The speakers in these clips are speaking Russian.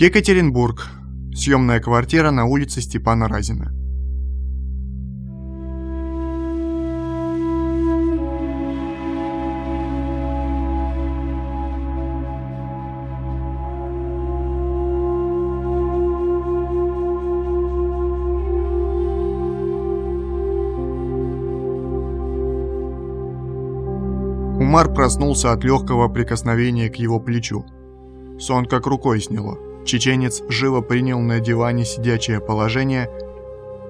Екатеринбург. Съемная квартира на улице Степана Разина. Умар проснулся от легкого прикосновения к его плечу. Сон как рукой сняло. Чеченец живо принял на диване сидячее положение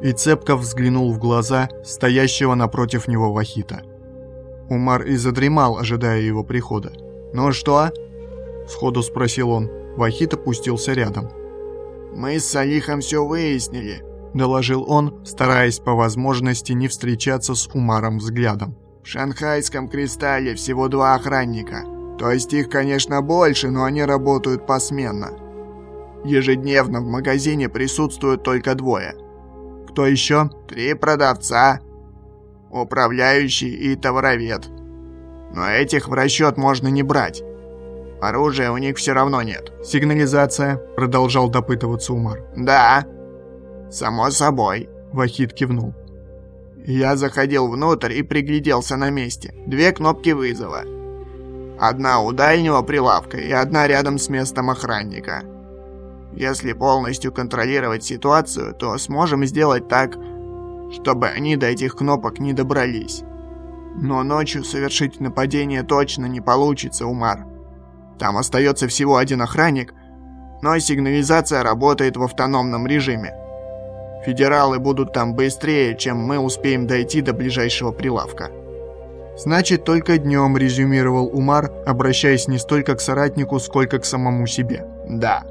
и цепко взглянул в глаза стоящего напротив него Вахита. Умар и задремал, ожидая его прихода. «Ну что?» – сходу спросил он. Вахит опустился рядом. «Мы с Салихом все выяснили», – доложил он, стараясь по возможности не встречаться с Умаром взглядом. В шанхайском кристалле всего два охранника. То есть их, конечно, больше, но они работают посменно. Ежедневно в магазине присутствуют только двое. Кто еще? Три продавца, управляющий и товаровед. Но этих в расчет можно не брать. Оружия у них все равно нет. Сигнализация, продолжал допытываться Умар. Да, само собой. Вахид кивнул. Я заходил внутрь и пригляделся на месте. Две кнопки вызова. Одна у дальнего прилавка и одна рядом с местом охранника. Если полностью контролировать ситуацию, то сможем сделать так, чтобы они до этих кнопок не добрались. Но ночью совершить нападение точно не получится, Умар. Там остается всего один охранник, но сигнализация работает в автономном режиме. Федералы будут там быстрее, чем мы успеем дойти до ближайшего прилавка. Значит, только днем, резюмировал Умар, обращаясь не столько к соратнику, сколько к самому себе. Да.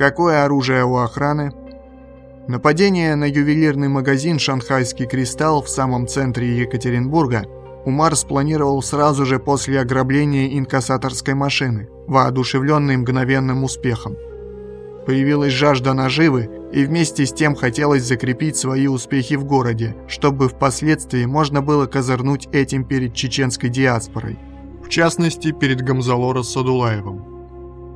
Какое оружие у охраны? Нападение на ювелирный магазин «Шанхайский кристалл» в самом центре Екатеринбурга Умар спланировал сразу же после ограбления инкассаторской машины, воодушевленный мгновенным успехом. Появилась жажда наживы, и вместе с тем хотелось закрепить свои успехи в городе, чтобы впоследствии можно было козырнуть этим перед чеченской диаспорой. В частности, перед Гамзалора Садулаевым.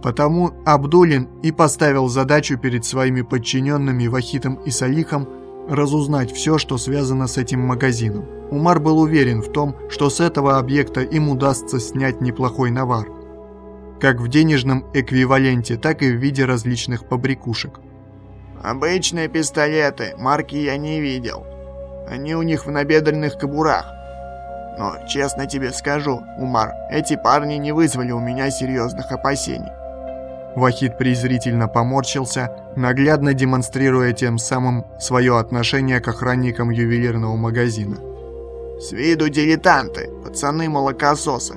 Потому Абдулин и поставил задачу перед своими подчиненными Вахитом и Салихом разузнать все, что связано с этим магазином. Умар был уверен в том, что с этого объекта им удастся снять неплохой навар – как в денежном эквиваленте, так и в виде различных побрякушек. «Обычные пистолеты, марки я не видел. Они у них в набедренных кобурах. Но, честно тебе скажу, Умар, эти парни не вызвали у меня серьезных опасений». Вахид презрительно поморщился, наглядно демонстрируя тем самым свое отношение к охранникам ювелирного магазина. «С виду дилетанты, пацаны-молокососы.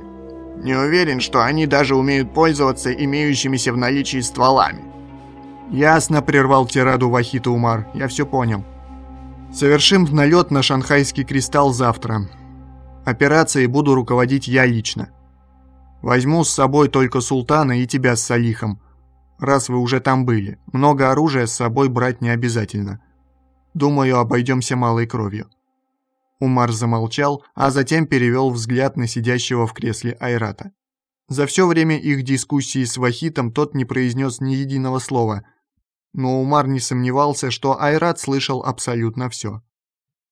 Не уверен, что они даже умеют пользоваться имеющимися в наличии стволами. Ясно прервал тираду Вахита Умар, я все понял. Совершим налет на шанхайский кристалл завтра. Операцией буду руководить я лично. Возьму с собой только султана и тебя с Салихом, раз вы уже там были. Много оружия с собой брать не обязательно. Думаю, обойдемся малой кровью. Умар замолчал, а затем перевел взгляд на сидящего в кресле Айрата. За все время их дискуссии с Вахитом тот не произнес ни единого слова, но Умар не сомневался, что Айрат слышал абсолютно все.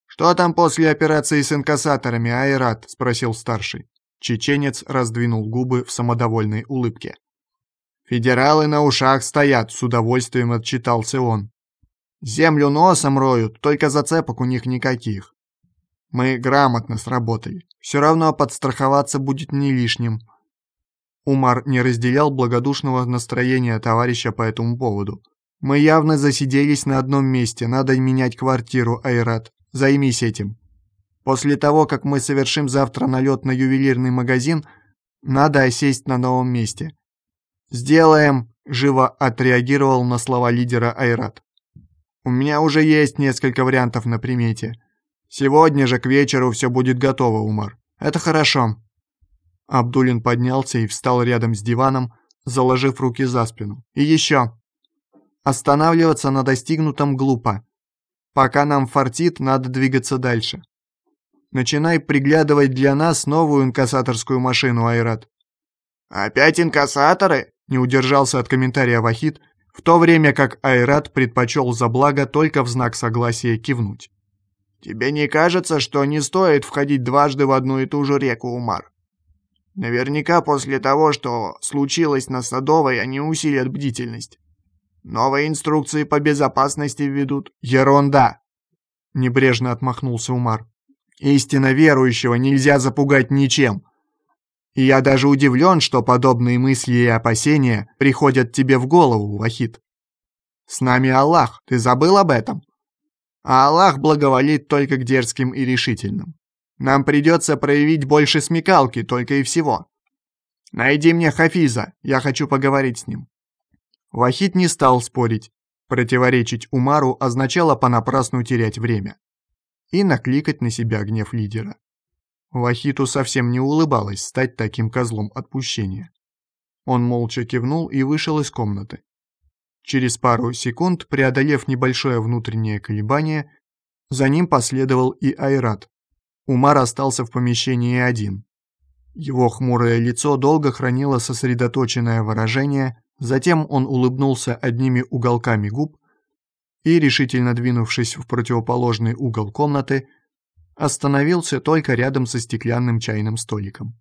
«Что там после операции с инкассаторами, Айрат?» – спросил старший. Чеченец раздвинул губы в самодовольной улыбке. «Федералы на ушах стоят», – с удовольствием отчитался он. «Землю носом роют, только зацепок у них никаких. Мы грамотно сработали. Все равно подстраховаться будет не лишним. Умар не разделял благодушного настроения товарища по этому поводу. Мы явно засиделись на одном месте, надо менять квартиру, Айрат. Займись этим. После того, как мы совершим завтра налет на ювелирный магазин, надо осесть на новом месте. Сделаем, живо отреагировал на слова лидера Айрат. У меня уже есть несколько вариантов на примете. Сегодня же к вечеру все будет готово, Умар. Это хорошо». Абдулин поднялся и встал рядом с диваном, заложив руки за спину. «И еще. Останавливаться на достигнутом глупо. Пока нам фартит, надо двигаться дальше. Начинай приглядывать для нас новую инкассаторскую машину, Айрат». «Опять инкассаторы?» Не удержался от комментария Вахид, в то время как Айрат предпочел за благо только в знак согласия кивнуть. «Тебе не кажется, что не стоит входить дважды в одну и ту же реку, Умар? Наверняка после того, что случилось на Садовой, они усилят бдительность. Новые инструкции по безопасности введут». «Ерунда!» — небрежно отмахнулся Умар. «Истинно верующего нельзя запугать ничем. И я даже удивлен, что подобные мысли и опасения приходят тебе в голову, Вахид. С нами Аллах, ты забыл об этом? А Аллах благоволит только к дерзким и решительным. Нам придется проявить больше смекалки, только и всего. Найди мне Хафиза, я хочу поговорить с ним». Вахид не стал спорить. Противоречить Умару означало понапрасну терять время и накликать на себя гнев лидера. Вахиту совсем не улыбалось стать таким козлом отпущения. Он молча кивнул и вышел из комнаты. Через пару секунд, преодолев небольшое внутреннее колебание, за ним последовал и Айрат. Умар остался в помещении один. Его хмурое лицо долго хранило сосредоточенное выражение, затем он улыбнулся одними уголками губ и, решительно двинувшись в противоположный угол комнаты, Остановился только рядом со стеклянным чайным столиком.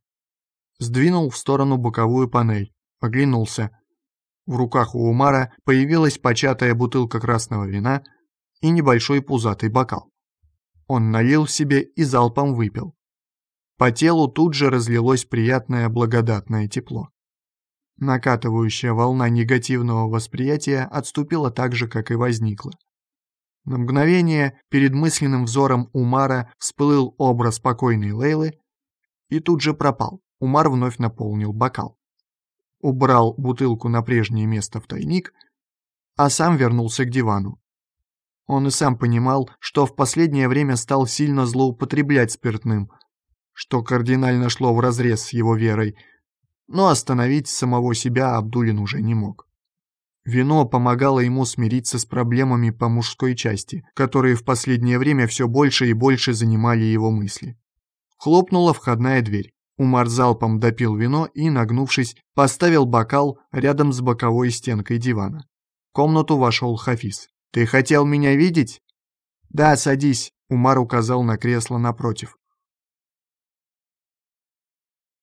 Сдвинул в сторону боковую панель, оглянулся. В руках у Умара появилась початая бутылка красного вина и небольшой пузатый бокал. Он налил себе и залпом выпил. По телу тут же разлилось приятное благодатное тепло. Накатывающая волна негативного восприятия отступила так же, как и возникла. На мгновение перед мысленным взором Умара всплыл образ спокойной Лейлы и тут же пропал. Умар вновь наполнил бокал. Убрал бутылку на прежнее место в тайник, а сам вернулся к дивану. Он и сам понимал, что в последнее время стал сильно злоупотреблять спиртным, что кардинально шло вразрез с его верой, но остановить самого себя Абдулин уже не мог. Вино помогало ему смириться с проблемами по мужской части, которые в последнее время все больше и больше занимали его мысли. Хлопнула входная дверь. Умар залпом допил вино и, нагнувшись, поставил бокал рядом с боковой стенкой дивана. В комнату вошел Хафиз. «Ты хотел меня видеть?» «Да, садись», — Умар указал на кресло напротив.